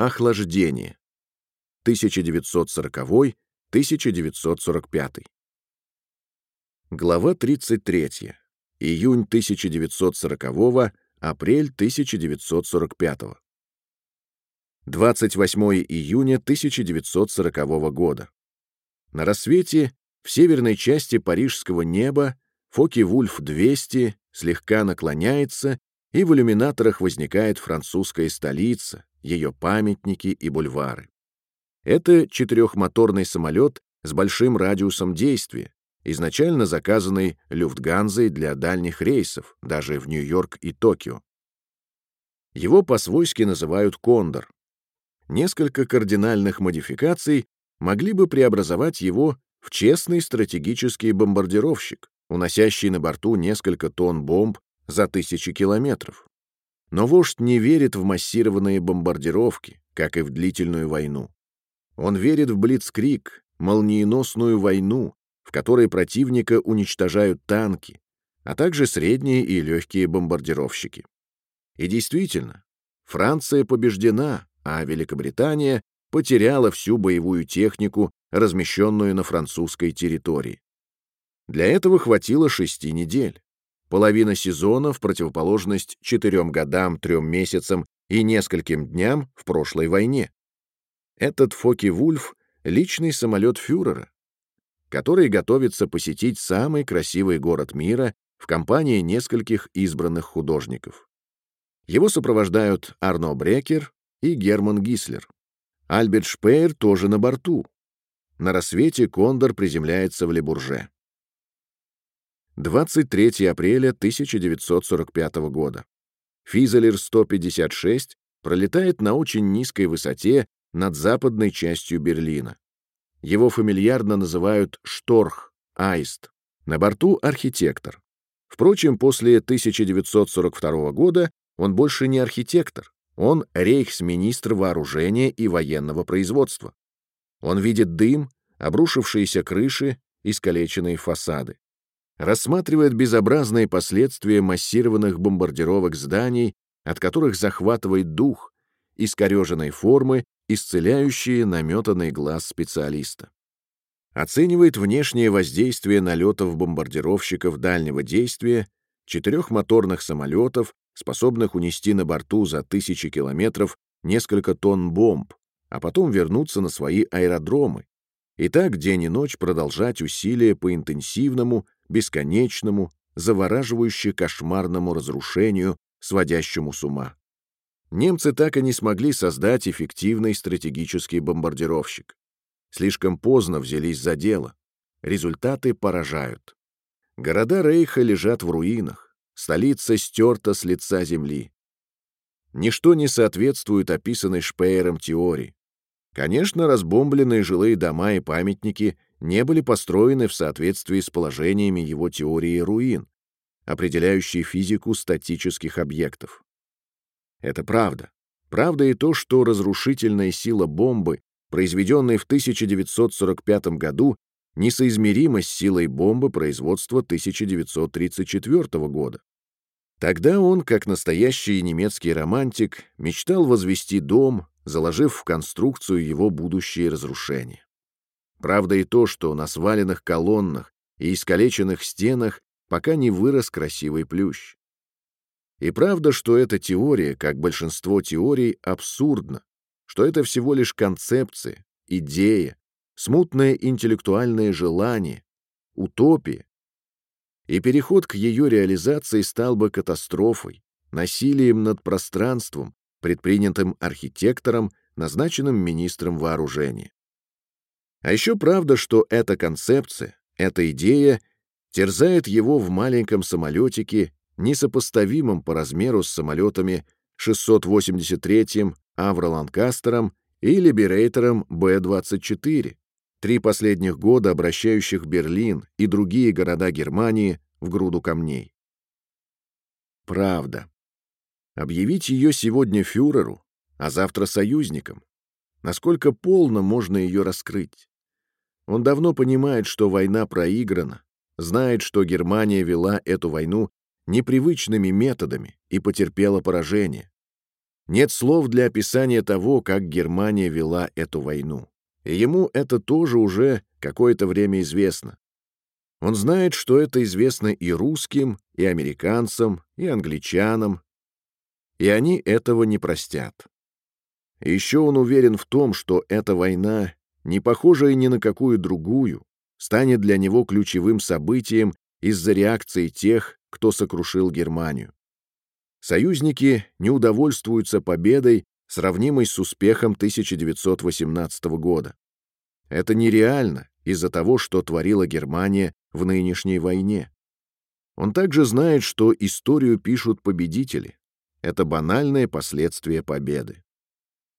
Охлаждение. 1940-1945. Глава 33. Июнь 1940 апрель 1945. 28 июня 1940 года. На рассвете в северной части парижского неба Фоки-Вульф-200 слегка наклоняется, и в иллюминаторах возникает французская столица, ее памятники и бульвары. Это четырехмоторный самолет с большим радиусом действия, изначально заказанный Люфтганзой для дальних рейсов, даже в Нью-Йорк и Токио. Его по-свойски называют «Кондор». Несколько кардинальных модификаций могли бы преобразовать его в честный стратегический бомбардировщик, уносящий на борту несколько тонн бомб за тысячи километров. Но вождь не верит в массированные бомбардировки, как и в длительную войну. Он верит в блицкриг, молниеносную войну, в которой противника уничтожают танки, а также средние и легкие бомбардировщики. И действительно, Франция побеждена, а Великобритания потеряла всю боевую технику, размещенную на французской территории. Для этого хватило шести недель. Половина сезона в противоположность четырем годам, трем месяцам и нескольким дням в прошлой войне. Этот Фоки-Вульф — личный самолет фюрера, который готовится посетить самый красивый город мира в компании нескольких избранных художников. Его сопровождают Арно Брекер и Герман Гислер. Альберт Шпеер тоже на борту. На рассвете Кондор приземляется в Лебурже. 23 апреля 1945 года. Физелер-156 пролетает на очень низкой высоте над западной частью Берлина. Его фамильярно называют «Шторх», «Аист». На борту архитектор. Впрочем, после 1942 года он больше не архитектор, он рейхсминистр вооружения и военного производства. Он видит дым, обрушившиеся крыши, искалеченные фасады. Рассматривает безобразные последствия массированных бомбардировок зданий, от которых захватывает дух, искореженной формы, исцеляющие наметанный глаз специалиста. Оценивает внешнее воздействие налетов бомбардировщиков дальнего действия, четырехмоторных самолетов, способных унести на борту за тысячи километров несколько тонн бомб, а потом вернуться на свои аэродромы, и так день и ночь продолжать усилия по интенсивному, бесконечному, завораживающе кошмарному разрушению, сводящему с ума. Немцы так и не смогли создать эффективный стратегический бомбардировщик. Слишком поздно взялись за дело. Результаты поражают. Города Рейха лежат в руинах. Столица стерта с лица земли. Ничто не соответствует описанной Шпеером теории. Конечно, разбомбленные жилые дома и памятники не были построены в соответствии с положениями его теории руин, определяющей физику статических объектов. Это правда. Правда и то, что разрушительная сила бомбы, произведенной в 1945 году, несоизмерима с силой бомбы производства 1934 года. Тогда он, как настоящий немецкий романтик, мечтал возвести дом, заложив в конструкцию его будущее разрушение. Правда и то, что на сваленных колоннах и искалеченных стенах пока не вырос красивый плющ. И правда, что эта теория, как большинство теорий, абсурдна, что это всего лишь концепция, идея, смутное интеллектуальное желание, утопия, и переход к ее реализации стал бы катастрофой, насилием над пространством, предпринятым архитектором, назначенным министром вооружения. А еще правда, что эта концепция, эта идея терзает его в маленьком самолетике, несопоставимом по размеру с самолетами 683-м Авро Ланкастером и Либерейтором Б-24, три последних года обращающих Берлин и другие города Германии в груду камней. Правда. Объявить ее сегодня фюреру, а завтра союзникам. Насколько полно можно ее раскрыть? Он давно понимает, что война проиграна, знает, что Германия вела эту войну непривычными методами и потерпела поражение. Нет слов для описания того, как Германия вела эту войну. И ему это тоже уже какое-то время известно. Он знает, что это известно и русским, и американцам, и англичанам, и они этого не простят. еще он уверен в том, что эта война, не похожая ни на какую другую, станет для него ключевым событием из-за реакции тех, кто сокрушил Германию. Союзники не удовольствуются победой, сравнимой с успехом 1918 года. Это нереально из-за того, что творила Германия в нынешней войне. Он также знает, что историю пишут победители. Это банальное последствие победы.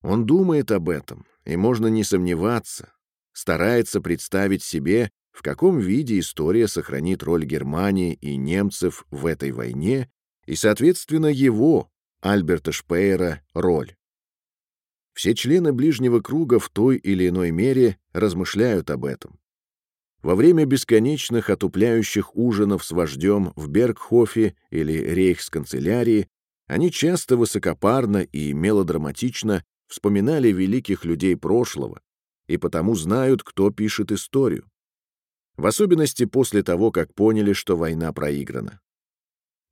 Он думает об этом, и можно не сомневаться, старается представить себе, в каком виде история сохранит роль Германии и немцев в этой войне и, соответственно, его, Альберта Шпеера, роль. Все члены ближнего круга в той или иной мере размышляют об этом. Во время бесконечных отупляющих ужинов с вождем в Бергхофе или рейхсканцелярии они часто высокопарно и мелодраматично вспоминали великих людей прошлого и потому знают, кто пишет историю. В особенности после того, как поняли, что война проиграна.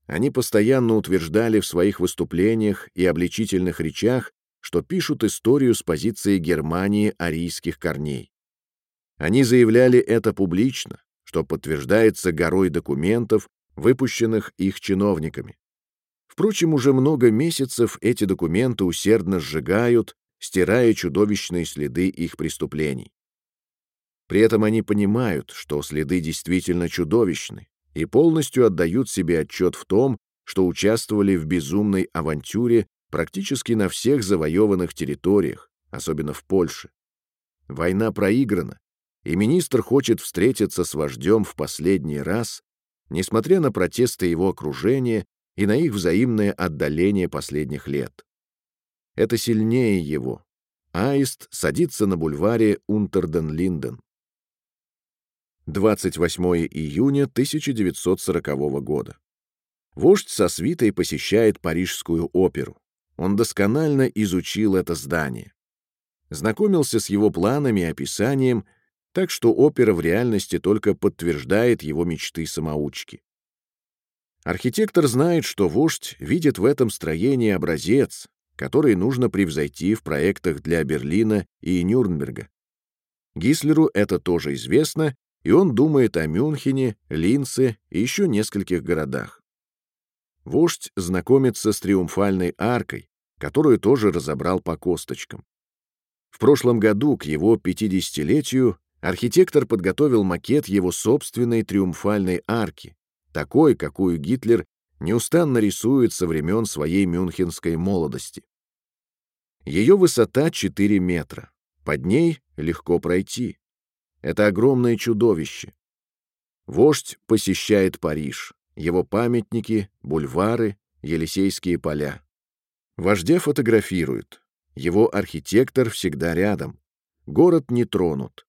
Они постоянно утверждали в своих выступлениях и обличительных речах, что пишут историю с позиции Германии арийских корней. Они заявляли это публично, что подтверждается горой документов, выпущенных их чиновниками. Впрочем, уже много месяцев эти документы усердно сжигают, стирая чудовищные следы их преступлений. При этом они понимают, что следы действительно чудовищны, и полностью отдают себе отчет в том, что участвовали в безумной авантюре практически на всех завоеванных территориях, особенно в Польше. Война проиграна, и министр хочет встретиться с вождем в последний раз, несмотря на протесты его окружения и на их взаимное отдаление последних лет. Это сильнее его. Аист садится на бульваре Унтерден-Линден. 28 июня 1940 года. Вождь со свитой посещает Парижскую оперу. Он досконально изучил это здание. Знакомился с его планами и описанием, так что опера в реальности только подтверждает его мечты самоучки. Архитектор знает, что вождь видит в этом строении образец, который нужно превзойти в проектах для Берлина и Нюрнберга. Гислеру это тоже известно, и он думает о Мюнхене, Линце и еще нескольких городах. Вождь знакомится с триумфальной аркой, которую тоже разобрал по косточкам. В прошлом году, к его 50-летию, архитектор подготовил макет его собственной триумфальной арки, такой, какую Гитлер неустанно рисует со времен своей мюнхенской молодости. Ее высота 4 метра, под ней легко пройти. Это огромное чудовище. Вождь посещает Париж, его памятники, бульвары, Елисейские поля. Вождя фотографируют, его архитектор всегда рядом, город не тронут.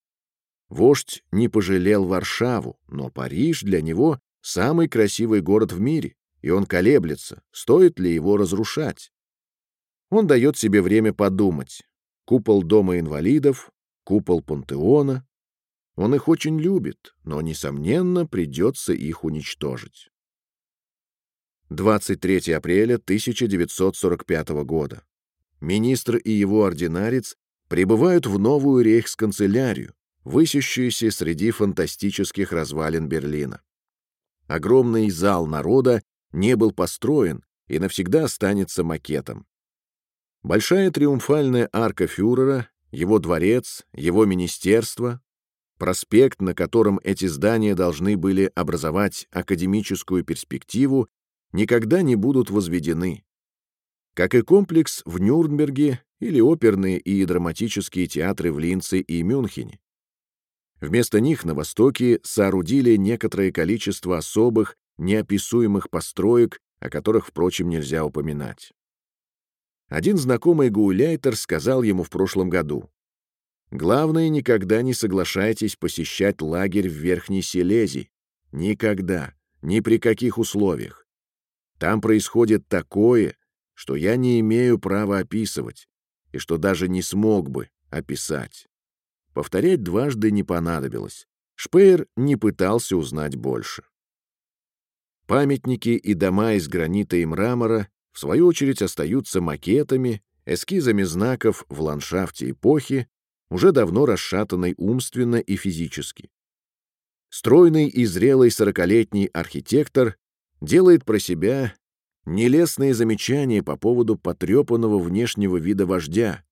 Вождь не пожалел Варшаву, но Париж для него самый красивый город в мире, и он колеблется, стоит ли его разрушать. Он дает себе время подумать. Купол Дома инвалидов, купол Пантеона. Он их очень любит, но, несомненно, придется их уничтожить. 23 апреля 1945 года. Министр и его ординарец прибывают в новую рейхсканцелярию, высящуюся среди фантастических развалин Берлина огромный зал народа не был построен и навсегда останется макетом. Большая триумфальная арка фюрера, его дворец, его министерство, проспект, на котором эти здания должны были образовать академическую перспективу, никогда не будут возведены. Как и комплекс в Нюрнберге или оперные и драматические театры в Линце и Мюнхене. Вместо них на Востоке соорудили некоторое количество особых, неописуемых построек, о которых, впрочем, нельзя упоминать. Один знакомый гауляйтер сказал ему в прошлом году, «Главное, никогда не соглашайтесь посещать лагерь в Верхней Силезии. Никогда, ни при каких условиях. Там происходит такое, что я не имею права описывать, и что даже не смог бы описать. Повторять дважды не понадобилось. Шпеер не пытался узнать больше. Памятники и дома из гранита и мрамора, в свою очередь, остаются макетами, эскизами знаков в ландшафте эпохи, уже давно расшатанной умственно и физически. Стройный и зрелый сорокалетний архитектор делает про себя нелестные замечания по поводу потрепанного внешнего вида вождя,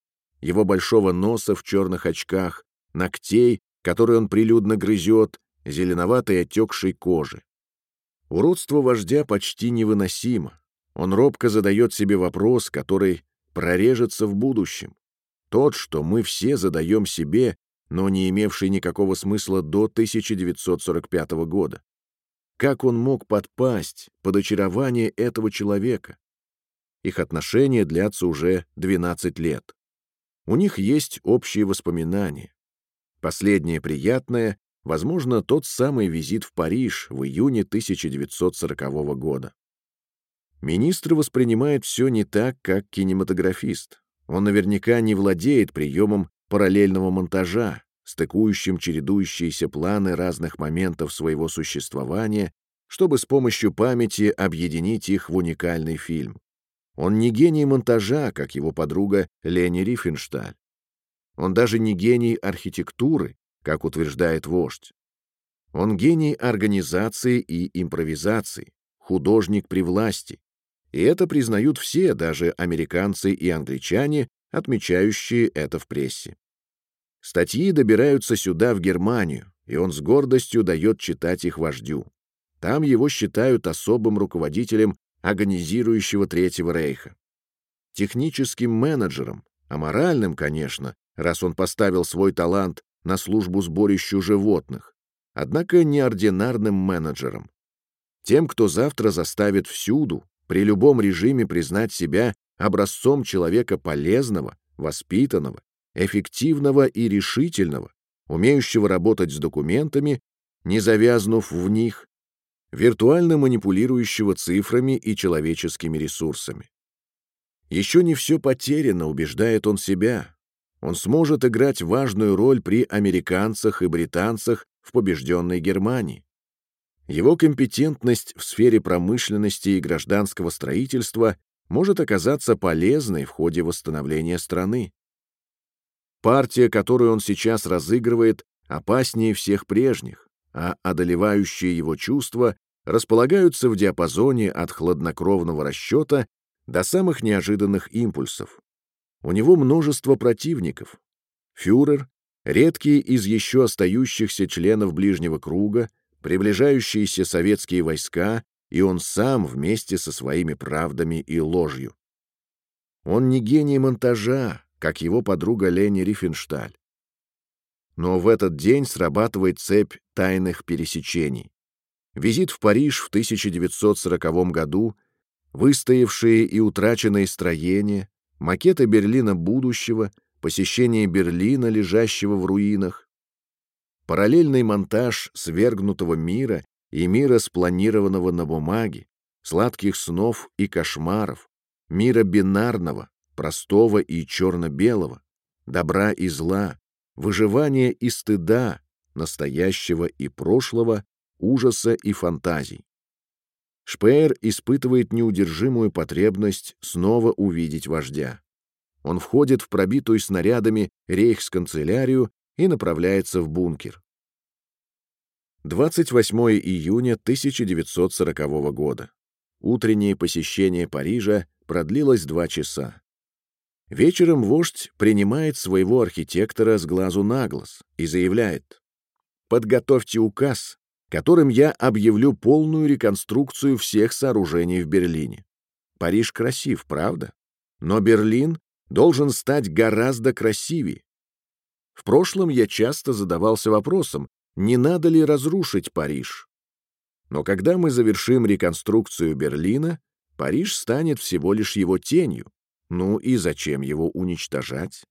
его большого носа в черных очках, ногтей, которые он прилюдно грызет, зеленоватой отекшей кожи. Уродство вождя почти невыносимо. Он робко задает себе вопрос, который прорежется в будущем. Тот, что мы все задаем себе, но не имевший никакого смысла до 1945 года. Как он мог подпасть под очарование этого человека? Их отношения длятся уже 12 лет. У них есть общие воспоминания. Последнее приятное, возможно, тот самый визит в Париж в июне 1940 года. Министр воспринимает все не так, как кинематографист. Он наверняка не владеет приемом параллельного монтажа, стыкующим чередующиеся планы разных моментов своего существования, чтобы с помощью памяти объединить их в уникальный фильм. Он не гений монтажа, как его подруга Лени Рифеншталь. Он даже не гений архитектуры, как утверждает вождь. Он гений организации и импровизации, художник при власти. И это признают все, даже американцы и англичане, отмечающие это в прессе. Статьи добираются сюда, в Германию, и он с гордостью дает читать их вождю. Там его считают особым руководителем агонизирующего Третьего Рейха. Техническим менеджером, а моральным, конечно, раз он поставил свой талант на службу сборищу животных, однако неординарным менеджером. Тем, кто завтра заставит всюду, при любом режиме признать себя образцом человека полезного, воспитанного, эффективного и решительного, умеющего работать с документами, не завязнув в них, виртуально манипулирующего цифрами и человеческими ресурсами. Еще не все потеряно, убеждает он себя. Он сможет играть важную роль при американцах и британцах в побежденной Германии. Его компетентность в сфере промышленности и гражданского строительства может оказаться полезной в ходе восстановления страны. Партия, которую он сейчас разыгрывает, опаснее всех прежних, а одолевающие его чувства располагаются в диапазоне от хладнокровного расчета до самых неожиданных импульсов. У него множество противников. Фюрер, редкие из еще остающихся членов ближнего круга, приближающиеся советские войска, и он сам вместе со своими правдами и ложью. Он не гений монтажа, как его подруга Лени Рифеншталь. Но в этот день срабатывает цепь тайных пересечений. Визит в Париж в 1940 году, выстоявшие и утраченные строения, макеты Берлина будущего, посещение Берлина, лежащего в руинах, параллельный монтаж свергнутого мира и мира, спланированного на бумаге, сладких снов и кошмаров, мира бинарного, простого и черно-белого, добра и зла, выживания и стыда, настоящего и прошлого, ужаса и фантазий. Шпеер испытывает неудержимую потребность снова увидеть вождя. Он входит в пробитую снарядами рейхсканцелярию и направляется в бункер. 28 июня 1940 года. Утреннее посещение Парижа продлилось два часа. Вечером вождь принимает своего архитектора с глазу на глаз и заявляет «Подготовьте указ, которым я объявлю полную реконструкцию всех сооружений в Берлине. Париж красив, правда? Но Берлин должен стать гораздо красивее. В прошлом я часто задавался вопросом, не надо ли разрушить Париж. Но когда мы завершим реконструкцию Берлина, Париж станет всего лишь его тенью, ну и зачем его уничтожать?